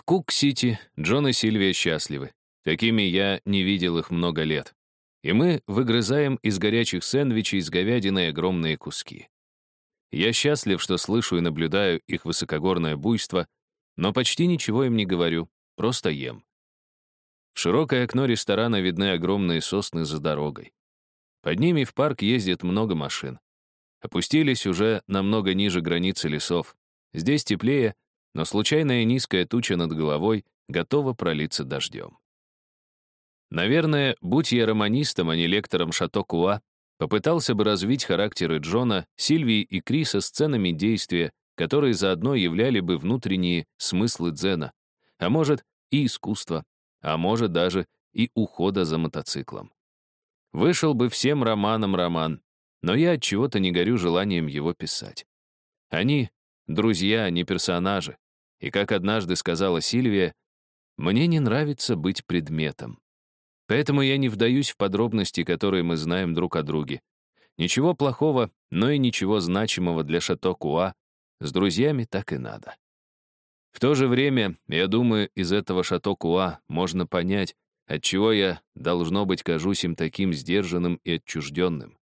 В Кук-Сити Джон и Сильвия счастливы. Такими я не видел их много лет. И мы выгрызаем из горячих сэндвичей с говядиной огромные куски. Я счастлив, что слышу и наблюдаю их высокогорное буйство, но почти ничего им не говорю, просто ем. В широкое окно ресторана видны огромные сосны за дорогой. Под ними в парк ездит много машин. Опустились уже намного ниже границы лесов. Здесь теплее, но случайная низкая туча над головой готова пролиться дождем. Наверное, будь я романистом, а не лектором Шато Куа, попытался бы развить характеры Джона, Сильвии и Криса сценами действия, которые заодно являли бы внутренние смыслы дзена, а может, и искусство, а может даже и ухода за мотоциклом. Вышел бы всем романом роман, но я от чего-то не горю желанием его писать. Они — друзья, а не персонажи. И как однажды сказала Сильвия, мне не нравится быть предметом. Поэтому я не вдаюсь в подробности, которые мы знаем друг о друге. Ничего плохого, но и ничего значимого для Шато Куа. С друзьями так и надо. В то же время, я думаю, из этого Шато Куа можно понять, отчего я, должно быть, кажусь им таким сдержанным и отчужденным.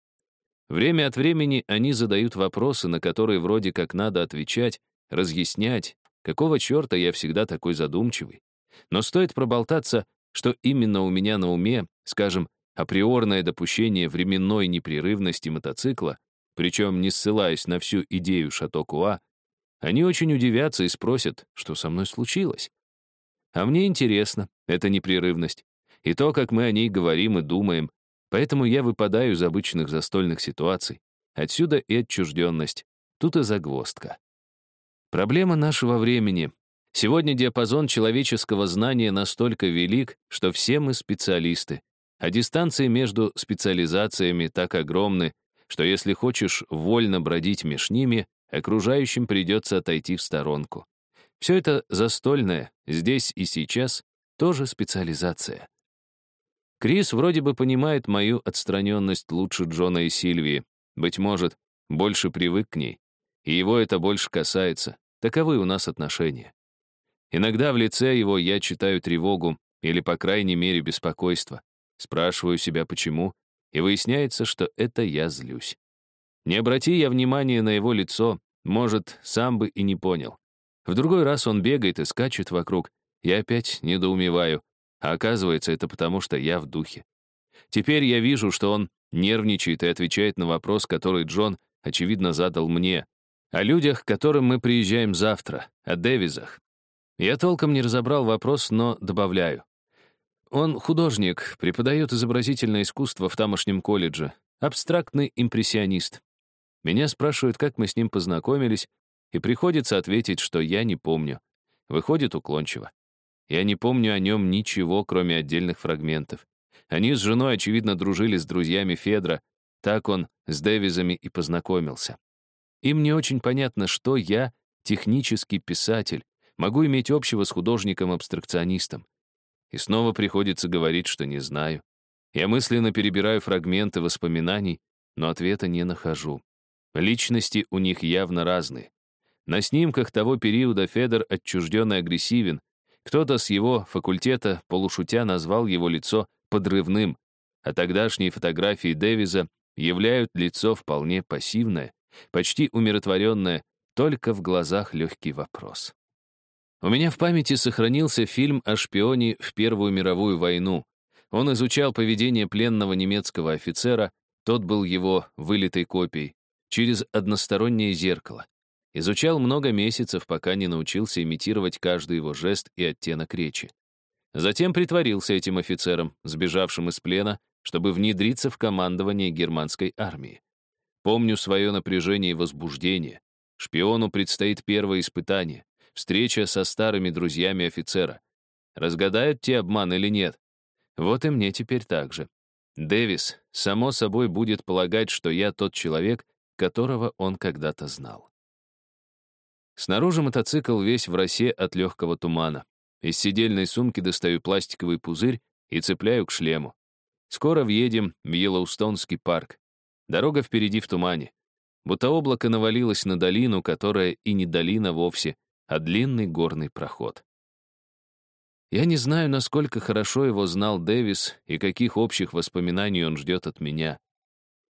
Время от времени они задают вопросы, на которые вроде как надо отвечать, разъяснять, какого черта я всегда такой задумчивый. Но стоит проболтаться, что именно у меня на уме, скажем, априорное допущение временной непрерывности мотоцикла, причем не ссылаясь на всю идею Шато-Куа, они очень удивятся и спросят, что со мной случилось. А мне интересно, эта непрерывность, и то, как мы о ней говорим и думаем, поэтому я выпадаю из обычных застольных ситуаций. Отсюда и отчужденность, тут и загвоздка. Проблема нашего времени Сегодня диапазон человеческого знания настолько велик, что все мы специалисты, а дистанции между специализациями так огромны, что если хочешь вольно бродить меж ними, окружающим придется отойти в сторонку. Все это застольное, здесь и сейчас, тоже специализация. Крис вроде бы понимает мою отстраненность лучше Джона и Сильвии, быть может, больше привык к ней, и его это больше касается. Таковы у нас отношения. Иногда в лице его я читаю тревогу или, по крайней мере, беспокойство. Спрашиваю себя, почему, и выясняется, что это я злюсь. Не обрати я внимания на его лицо, может, сам бы и не понял. В другой раз он бегает и скачет вокруг, я опять недоумеваю, а оказывается, это потому, что я в духе. Теперь я вижу, что он нервничает и отвечает на вопрос, который Джон, очевидно, задал мне, о людях, к которым мы приезжаем завтра, о Дэвизах. Я толком не разобрал вопрос, но добавляю. Он художник, преподает изобразительное искусство в тамошнем колледже, абстрактный импрессионист. Меня спрашивают, как мы с ним познакомились, и приходится ответить, что я не помню. Выходит уклончиво. Я не помню о нем ничего, кроме отдельных фрагментов. Они с женой, очевидно, дружили с друзьями Федра, так он с Дэвизами и познакомился. Им не очень понятно, что я — технический писатель, могу иметь общего с художником-абстракционистом. И снова приходится говорить, что не знаю. Я мысленно перебираю фрагменты воспоминаний, но ответа не нахожу. Личности у них явно разные. На снимках того периода Федор отчужденно агрессивен. Кто-то с его факультета, полушутя, назвал его лицо подрывным, а тогдашние фотографии Дэвиза являют лицо вполне пассивное, почти умиротворенное, только в глазах легкий вопрос. У меня в памяти сохранился фильм о шпионе в Первую мировую войну. Он изучал поведение пленного немецкого офицера, тот был его вылитой копией, через одностороннее зеркало. Изучал много месяцев, пока не научился имитировать каждый его жест и оттенок речи. Затем притворился этим офицером, сбежавшим из плена, чтобы внедриться в командование германской армии. Помню свое напряжение и возбуждение. Шпиону предстоит первое испытание. Встреча со старыми друзьями офицера. Разгадают те обман или нет? Вот и мне теперь так же. Дэвис, само собой, будет полагать, что я тот человек, которого он когда-то знал. Снаружи мотоцикл весь в росе от легкого тумана. Из сидельной сумки достаю пластиковый пузырь и цепляю к шлему. Скоро въедем в Йеллоустонский парк. Дорога впереди в тумане. Будто облако навалилось на долину, которая и не долина вовсе, а длинный горный проход. Я не знаю, насколько хорошо его знал Дэвис и каких общих воспоминаний он ждет от меня.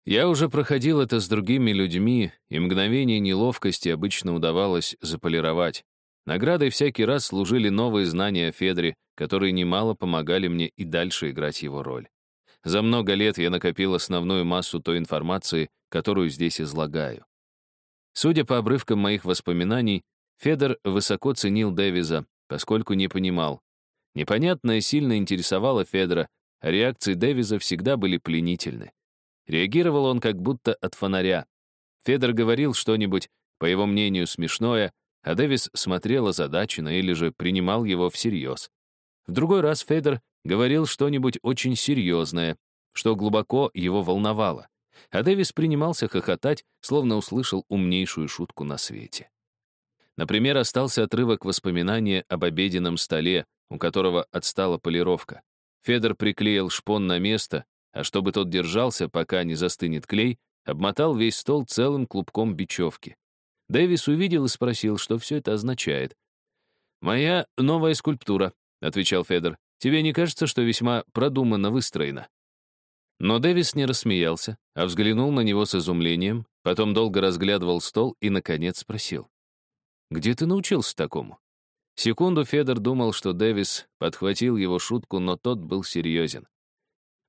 Я уже проходил это с другими людьми, и мгновение неловкости обычно удавалось заполировать. Наградой всякий раз служили новые знания о Федре, которые немало помогали мне и дальше играть его роль. За много лет я накопил основную массу той информации, которую здесь излагаю. Судя по обрывкам моих воспоминаний, Федор высоко ценил Дэвиза, поскольку не понимал, Непонятное сильно интересовало Федора, а реакции Дэвиза всегда были пленительны. Реагировал он как будто от фонаря. Федор говорил что-нибудь, по его мнению, смешное, а Дэвис смотрел озадаченно или же принимал его всерьез. В другой раз Федор говорил что-нибудь очень серьезное, что глубоко его волновало, а Дэвис принимался хохотать, словно услышал умнейшую шутку на свете. Например, остался отрывок воспоминания об обеденном столе, у которого отстала полировка. Федор приклеил шпон на место, а чтобы тот держался, пока не застынет клей, обмотал весь стол целым клубком бечевки. Дэвис увидел и спросил, что все это означает. «Моя новая скульптура», — отвечал Федор. «Тебе не кажется, что весьма продуманно выстроена?» Но Дэвис не рассмеялся, а взглянул на него с изумлением, потом долго разглядывал стол и, наконец, спросил. «Где ты научился такому?» Секунду Федор думал, что Дэвис подхватил его шутку, но тот был серьезен.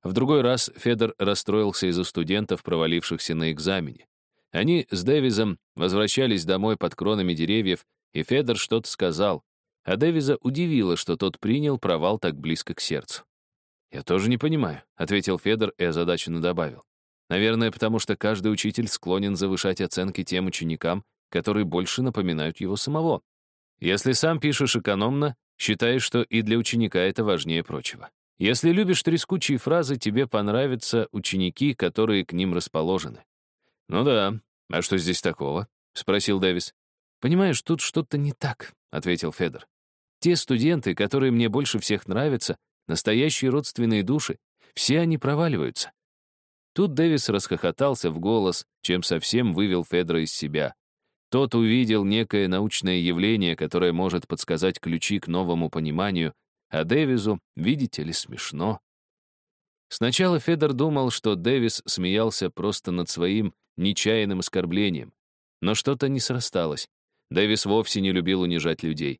В другой раз Федор расстроился из-за студентов, провалившихся на экзамене. Они с Дэвизом возвращались домой под кронами деревьев, и Федор что-то сказал, а Дэвиза удивило, что тот принял провал так близко к сердцу. «Я тоже не понимаю», — ответил Федор и озадаченно добавил. «Наверное, потому что каждый учитель склонен завышать оценки тем ученикам, которые больше напоминают его самого. Если сам пишешь экономно, считаешь, что и для ученика это важнее прочего. Если любишь трескучие фразы, тебе понравятся ученики, которые к ним расположены. «Ну да, а что здесь такого?» — спросил Дэвис. «Понимаешь, тут что-то не так», — ответил Федор. «Те студенты, которые мне больше всех нравятся, настоящие родственные души, все они проваливаются». Тут Дэвис расхохотался в голос, чем совсем вывел Федора из себя. Тот увидел некое научное явление, которое может подсказать ключи к новому пониманию, а Дэвизу, видите ли, смешно. Сначала Федор думал, что Дэвис смеялся просто над своим нечаянным оскорблением. Но что-то не срасталось. Дэвис вовсе не любил унижать людей.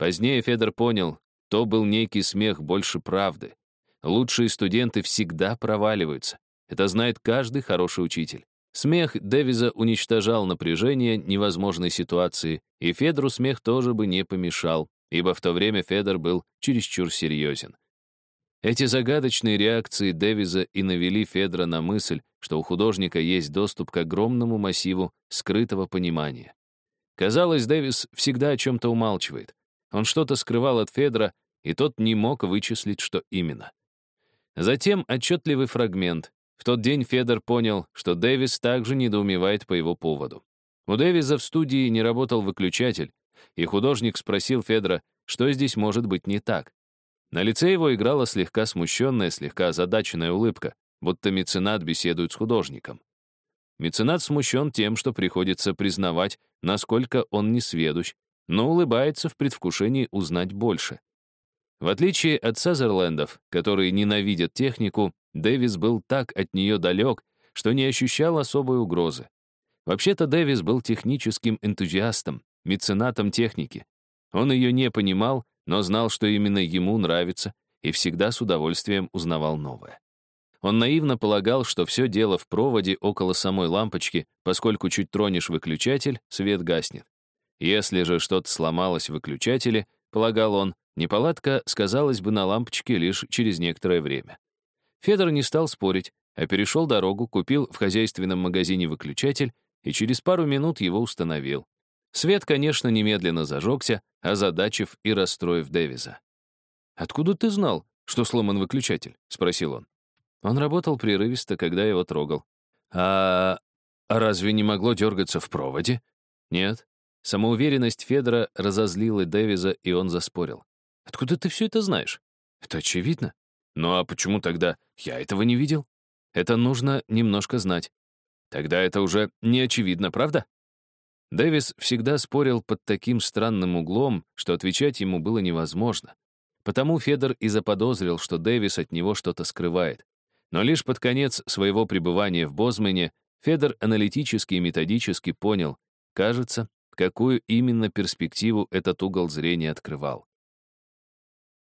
Позднее Федор понял, то был некий смех больше правды. Лучшие студенты всегда проваливаются. Это знает каждый хороший учитель. Смех Дэвиза уничтожал напряжение невозможной ситуации, и Федору смех тоже бы не помешал, ибо в то время Федор был чересчур серьезен. Эти загадочные реакции Дэвиза и навели Федора на мысль, что у художника есть доступ к огромному массиву скрытого понимания. Казалось, Дэвис всегда о чем-то умалчивает. Он что-то скрывал от Федора, и тот не мог вычислить, что именно. Затем отчетливый фрагмент, в тот день Федор понял, что Дэвис также недоумевает по его поводу. У Дэвиса в студии не работал выключатель, и художник спросил Федора, что здесь может быть не так. На лице его играла слегка смущенная, слегка озадаченная улыбка, будто меценат беседует с художником. Меценат смущен тем, что приходится признавать, насколько он несведущ, но улыбается в предвкушении узнать больше. В отличие от Сазерлендов, которые ненавидят технику, Дэвис был так от нее далек, что не ощущал особой угрозы. Вообще-то Дэвис был техническим энтузиастом, меценатом техники. Он ее не понимал, но знал, что именно ему нравится, и всегда с удовольствием узнавал новое. Он наивно полагал, что все дело в проводе около самой лампочки, поскольку чуть тронешь выключатель, свет гаснет. Если же что-то сломалось в выключателе, полагал он, неполадка сказалась бы на лампочке лишь через некоторое время. Федор не стал спорить, а перешел дорогу, купил в хозяйственном магазине выключатель и через пару минут его установил. Свет, конечно, немедленно зажегся, озадачив и расстроив Дэвиза. «Откуда ты знал, что сломан выключатель?» — спросил он. Он работал прерывисто, когда его трогал. «А... разве не могло дергаться в проводе?» «Нет». Самоуверенность Федора разозлила Дэвиза, и он заспорил. «Откуда ты все это знаешь?» «Это очевидно. Ну а почему тогда я этого не видел? Это нужно немножко знать. Тогда это уже не очевидно, правда? Дэвис всегда спорил под таким странным углом, что отвечать ему было невозможно. Потому Федор и заподозрил, что Дэвис от него что-то скрывает. Но лишь под конец своего пребывания в Бозмане Федор аналитически и методически понял, кажется, какую именно перспективу этот угол зрения открывал.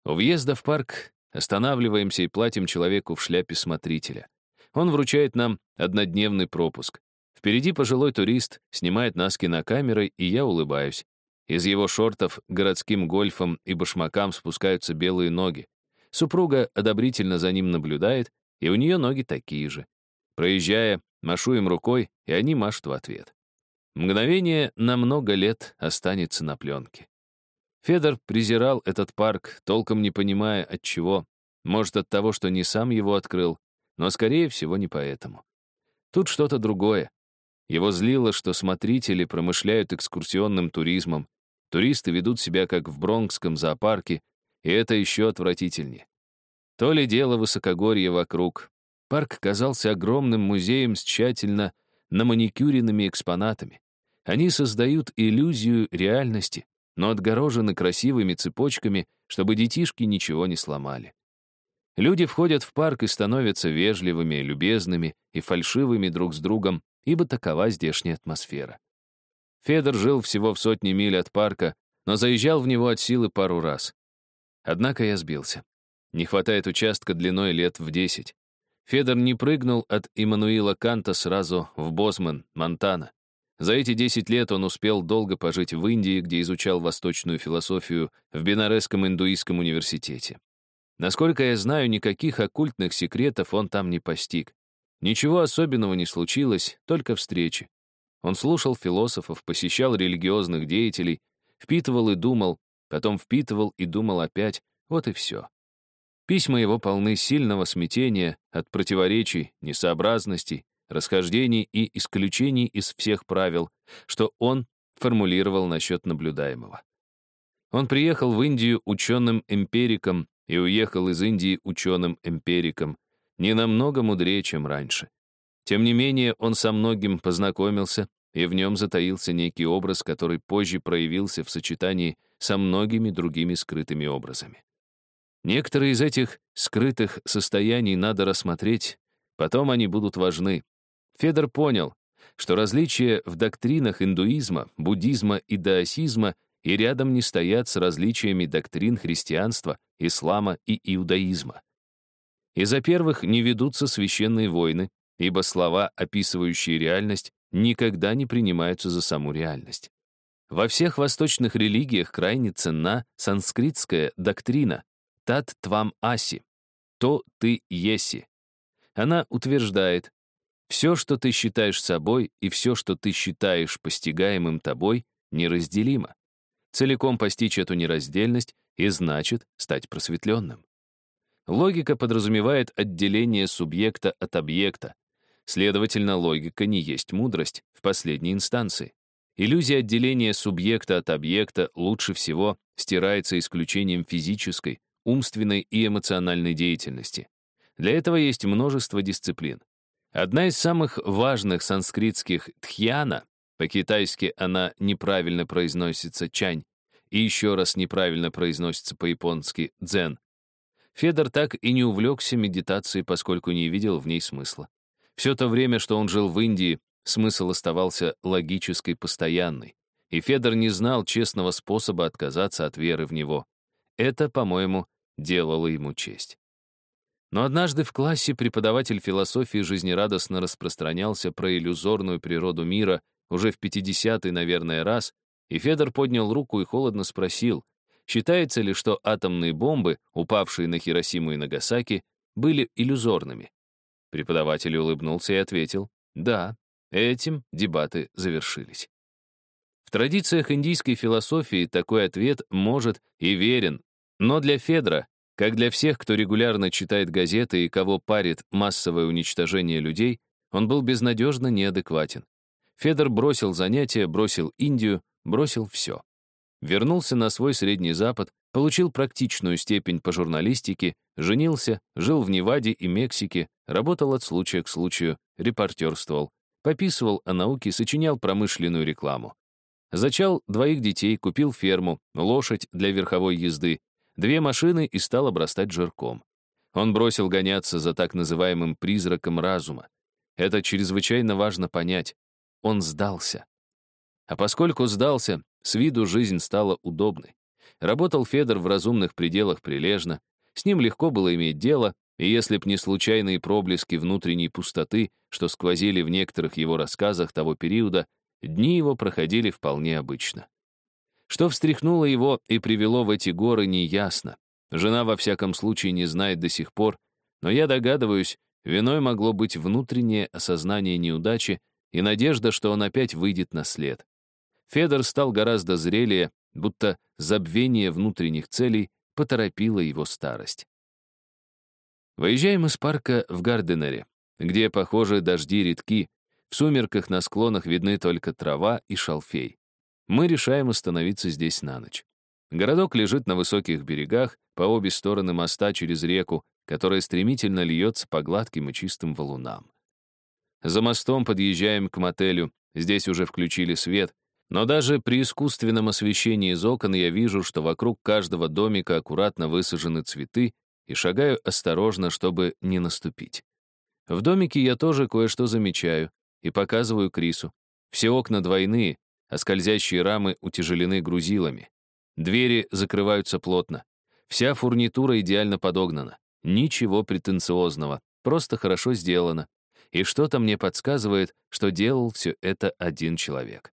У въезда в парк останавливаемся и платим человеку в шляпе смотрителя. Он вручает нам однодневный пропуск. Впереди пожилой турист снимает нас кинокамерой, и я улыбаюсь. Из его шортов городским гольфом и башмакам спускаются белые ноги. Супруга одобрительно за ним наблюдает, и у нее ноги такие же. Проезжая, машу им рукой, и они машут в ответ. Мгновение на много лет останется на пленке. Федор презирал этот парк, толком не понимая от чего. Может, от того, что не сам его открыл, но, скорее всего, не поэтому. Тут что-то другое. Его злило, что смотрители промышляют экскурсионным туризмом, Туристы ведут себя как в Бронкском зоопарке, и это еще отвратительнее. То ли дело высокогорье вокруг. Парк казался огромным музеем с тщательно наманикюренными экспонатами. Они создают иллюзию реальности, но отгорожены красивыми цепочками, чтобы детишки ничего не сломали. Люди входят в парк и становятся вежливыми, любезными и фальшивыми друг с другом, ибо такова здешняя атмосфера. Федор жил всего в сотне миль от парка, но заезжал в него от силы пару раз. Однако я сбился. Не хватает участка длиной лет в десять. Федор не прыгнул от Иммануила Канта сразу в Босман, Монтана. За эти десять лет он успел долго пожить в Индии, где изучал восточную философию в Бенаресском индуистском университете. Насколько я знаю, никаких оккультных секретов он там не постиг. Ничего особенного не случилось, только встречи. Он слушал философов, посещал религиозных деятелей, впитывал и думал, потом впитывал и думал опять, вот и все. Письма его полны сильного смятения от противоречий, несообразностей, расхождений и исключений из всех правил, что он формулировал насчет наблюдаемого. Он приехал в Индию ученым-эмпириком и уехал из Индии ученым-эмпириком, не намного мудрее, чем раньше. Тем не менее, он со многим познакомился, и в нем затаился некий образ, который позже проявился в сочетании со многими другими скрытыми образами. Некоторые из этих скрытых состояний надо рассмотреть, потом они будут важны. Федор понял, что различия в доктринах индуизма, буддизма и даосизма и рядом не стоят с различиями доктрин христианства, ислама и иудаизма. Из-за первых не ведутся священные войны, ибо слова, описывающие реальность, никогда не принимаются за саму реальность. Во всех восточных религиях крайне ценна санскритская доктрина «тат твам аси» — «то ты еси». Она утверждает, все, что ты считаешь собой, и все, что ты считаешь постигаемым тобой, неразделимо. Целиком постичь эту нераздельность и значит стать просветленным. Логика подразумевает отделение субъекта от объекта, Следовательно, логика не есть мудрость в последней инстанции. Иллюзия отделения субъекта от объекта лучше всего стирается исключением физической, умственной и эмоциональной деятельности. Для этого есть множество дисциплин. Одна из самых важных санскритских тхьяна, по-китайски она неправильно произносится чань, и еще раз неправильно произносится по-японски дзен. Федор так и не увлекся медитацией, поскольку не видел в ней смысла. Все то время, что он жил в Индии, смысл оставался логической постоянной, и Федор не знал честного способа отказаться от веры в него. Это, по-моему, делало ему честь. Но однажды в классе преподаватель философии жизнерадостно распространялся про иллюзорную природу мира уже в 50-й, наверное, раз, и Федор поднял руку и холодно спросил, считается ли, что атомные бомбы, упавшие на Хиросиму и Нагасаки, были иллюзорными. Преподаватель улыбнулся и ответил, «Да, этим дебаты завершились». В традициях индийской философии такой ответ может и верен, но для Федра, как для всех, кто регулярно читает газеты и кого парит массовое уничтожение людей, он был безнадежно неадекватен. Федор бросил занятия, бросил Индию, бросил все. Вернулся на свой Средний Запад, получил практичную степень по журналистике, женился, жил в Неваде и Мексике, работал от случая к случаю, репортерствовал, пописывал о науке, сочинял промышленную рекламу. Зачал двоих детей, купил ферму, лошадь для верховой езды, Две машины и стал обрастать жирком. Он бросил гоняться за так называемым призраком разума. Это чрезвычайно важно понять. Он сдался. А поскольку сдался, с виду жизнь стала удобной. Работал Федор в разумных пределах прилежно, с ним легко было иметь дело, и если б не случайные проблески внутренней пустоты, что сквозили в некоторых его рассказах того периода, дни его проходили вполне обычно. Что встряхнуло его и привело в эти горы, неясно. Жена, во всяком случае, не знает до сих пор, но я догадываюсь, виной могло быть внутреннее осознание неудачи и надежда, что он опять выйдет на след. Федор стал гораздо зрелее, будто забвение внутренних целей поторопило его старость. Выезжаем из парка в Гарденере, где, похоже, дожди редки, в сумерках на склонах видны только трава и шалфей. Мы решаем остановиться здесь на ночь. Городок лежит на высоких берегах, по обе стороны моста через реку, которая стремительно льется по гладким и чистым валунам. За мостом подъезжаем к мотелю, здесь уже включили свет, но даже при искусственном освещении из окон я вижу, что вокруг каждого домика аккуратно высажены цветы, и шагаю осторожно, чтобы не наступить. В домике я тоже кое-что замечаю и показываю Крису. Все окна двойные, а скользящие рамы утяжелены грузилами. Двери закрываются плотно. Вся фурнитура идеально подогнана. Ничего претенциозного, просто хорошо сделано. И что-то мне подсказывает, что делал все это один человек.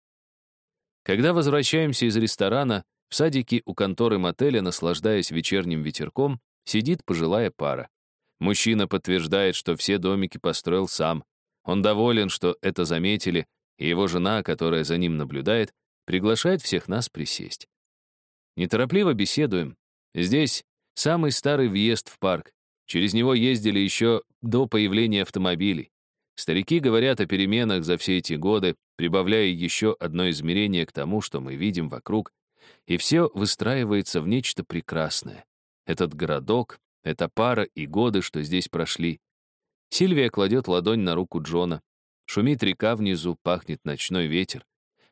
Когда возвращаемся из ресторана, в садике у конторы мотеля, наслаждаясь вечерним ветерком, сидит пожилая пара. Мужчина подтверждает, что все домики построил сам. Он доволен, что это заметили, и его жена, которая за ним наблюдает, приглашает всех нас присесть. Неторопливо беседуем. Здесь самый старый въезд в парк. Через него ездили еще до появления автомобилей. Старики говорят о переменах за все эти годы, прибавляя еще одно измерение к тому, что мы видим вокруг, и все выстраивается в нечто прекрасное. Этот городок, эта пара и годы, что здесь прошли. Сильвия кладет ладонь на руку Джона. Шумит река внизу, пахнет ночной ветер.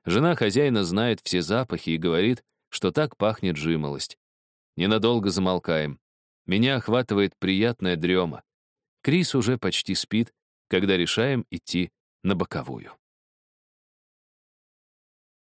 Жена хозяина знает все запахи и говорит, что так пахнет жимолость. Ненадолго замолкаем. Меня охватывает приятная дрема. Крис уже почти спит, когда решаем идти на боковую.